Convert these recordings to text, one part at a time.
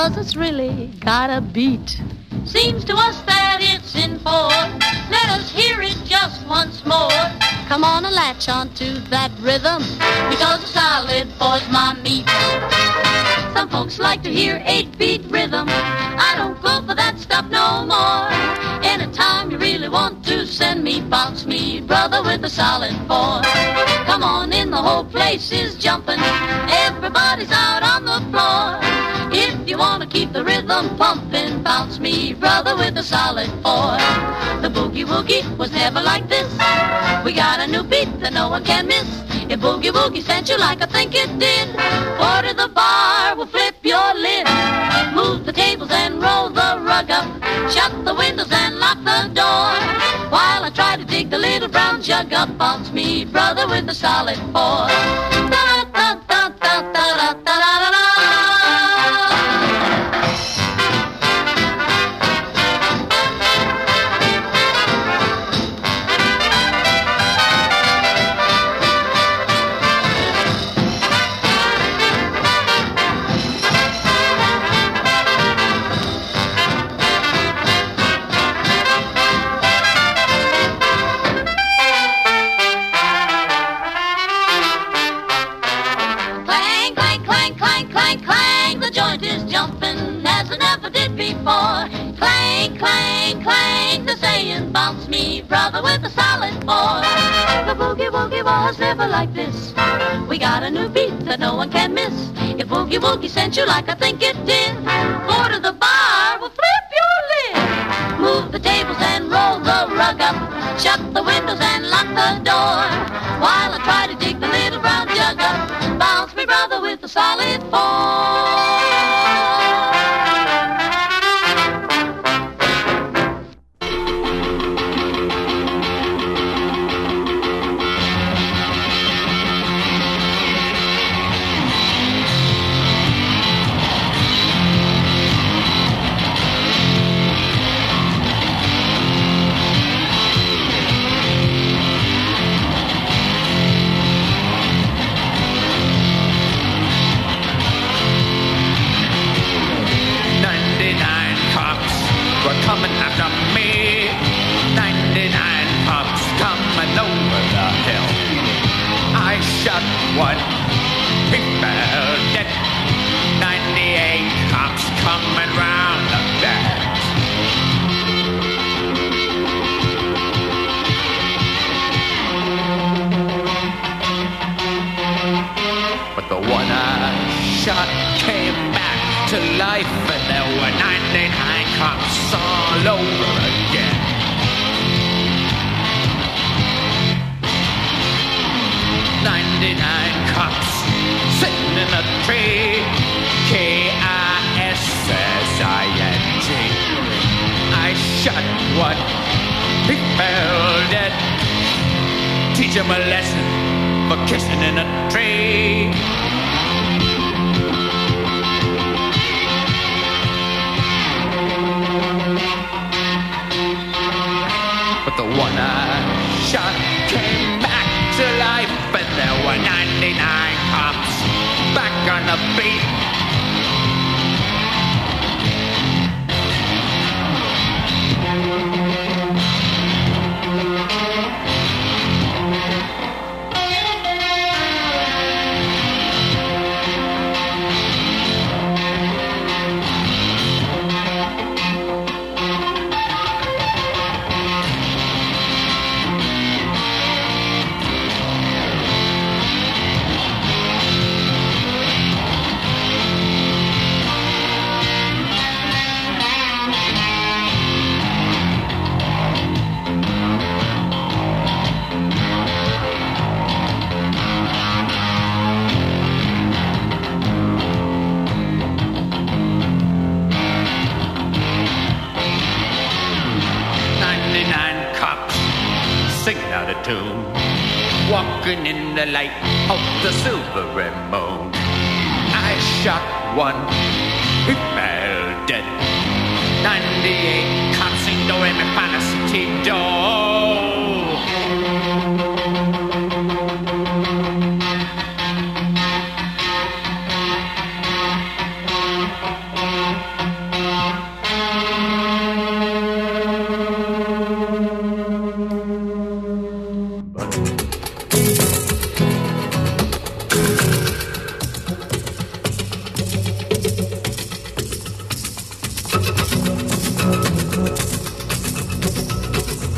cause it's really got a beat. Seems to us that it's in four. Let us hear it just once more. Come on and latch onto that rhythm, because a solid four's my meat. Some folks like to hear eight-beat rhythm. I don't go for that stuff no more. Anytime you really want to send me, bounce me, brother, with a solid four. Come on in, the whole place is jumping. Everybody's out on the keep the rhythm pumping, bounce me, brother, with a solid four. The boogie woogie was never like this. We got a new beat that no one can miss. If boogie woogie sent you like I think it did, order the bar, will flip your lid. Move the tables and roll the rug up. Shut the windows and lock the door. While I try to dig the little brown jug up, bounce me, brother, with a solid four. You like I think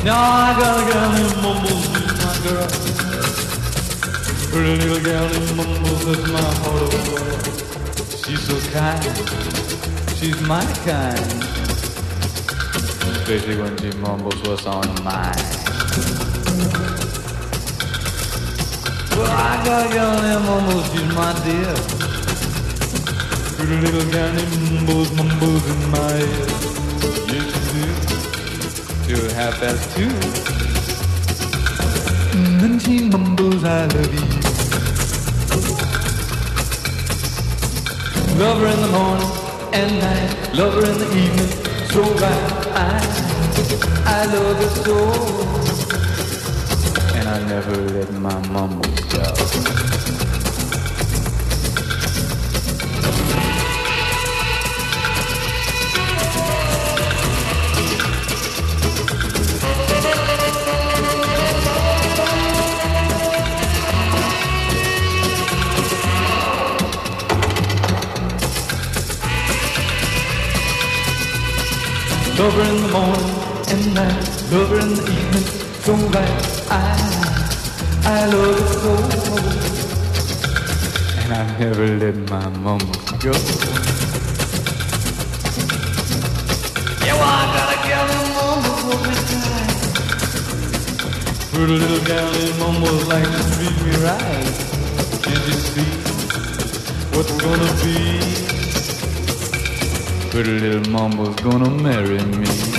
Now I got a girl named Mumbles, she's my girl. Pretty little girl named Mumbles, that's my heart of gold. She's so kind, she's my kind. Especially when she mumbles what's on mind. Well, I got a girl named Mumbles, she's my dear. Pretty little girl named Mumbles, mumbles in my ear. Do half past two. And then she mumbles, I love you. Love her in the morning and night, love her in the evening, so right. I, I love her so. And I never let my mumbles go. Love her in the morning and night, lover in the evening, so right. I, I love her so. And I never let my mama go. Yeah, well, I got a gal in mama for me tight. Pretty little gal in mama like to treat me right. Can't you see what's gonna be? Pretty little mama's gonna marry me.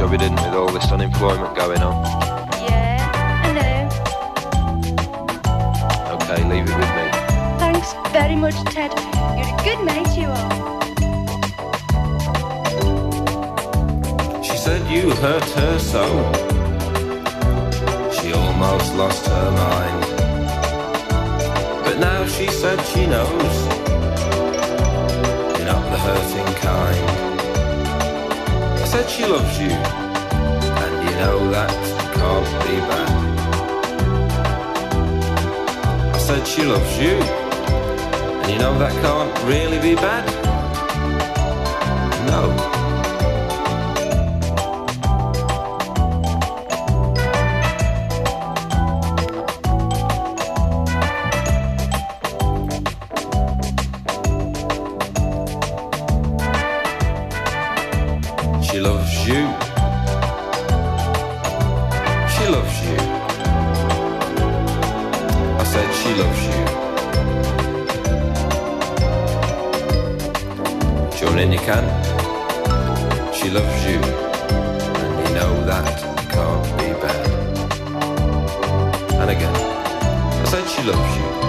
Job he didn't with all this unemployment going on. Yeah, I know. Okay, leave it with me. Thanks very much, Ted. You're a good mate, you are. She said you hurt her so. She almost lost her mind. But now she said she knows. You're not the hurting kind. Said she loves you, and you know that can't be bad. I said she loves you, and you know that can't really be bad. No. Know that can't be bad. And again. I said she loves you.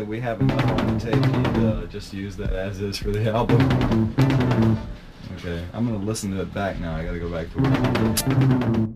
That we have enough on the tape to uh, just use that as is for the album. Okay, I'm gonna listen to it back now. I gotta go back to work.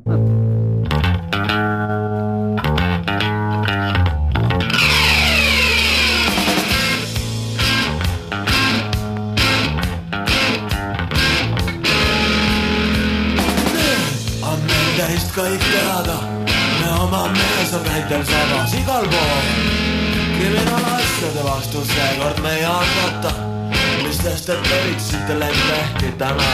Seekord